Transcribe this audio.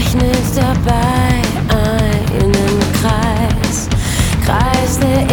rechnet dabei einen Kreis, Kreis der